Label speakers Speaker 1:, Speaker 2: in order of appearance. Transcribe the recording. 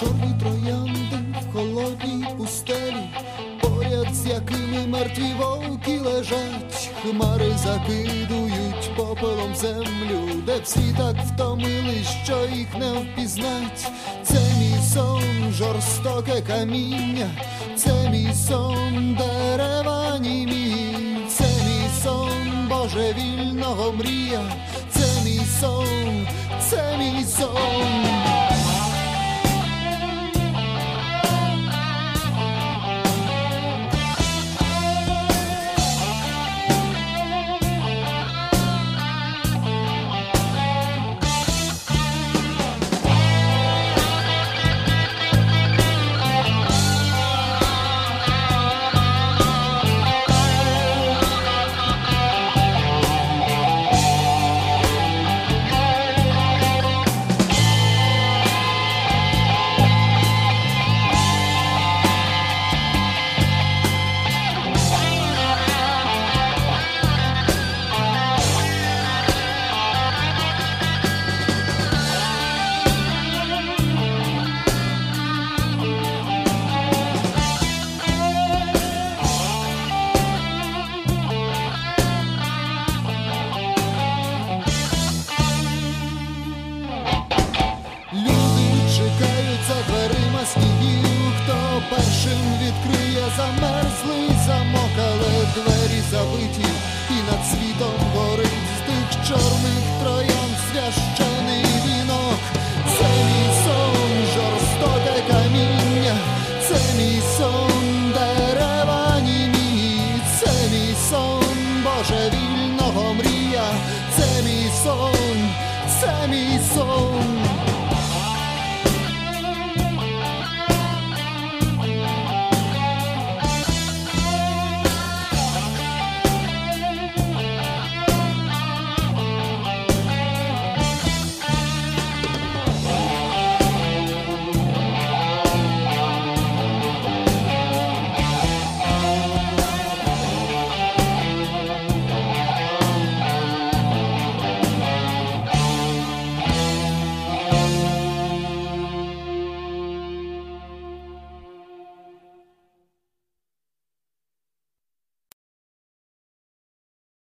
Speaker 1: чорні троянди в холодній пустелі, поряд з якими мертві вовки лежать, хмари закидують попелом землю, де всі так втомились, що їх не впізнать. Це мій сон, жорстоке каміння, це мій сон, дерева німі, це мій сон божевільного мрія, це мій сон, це мій сон. стукочуться дверима стіїв, хто першим відкриє замерзлий замок, але двері забиті, і над світом горить з тих чорних троян священий вінок, це мій сон, жорстоке каміння, це мій сон, дерева німі, це мій сон, Боже вільного мрія, це мій сон.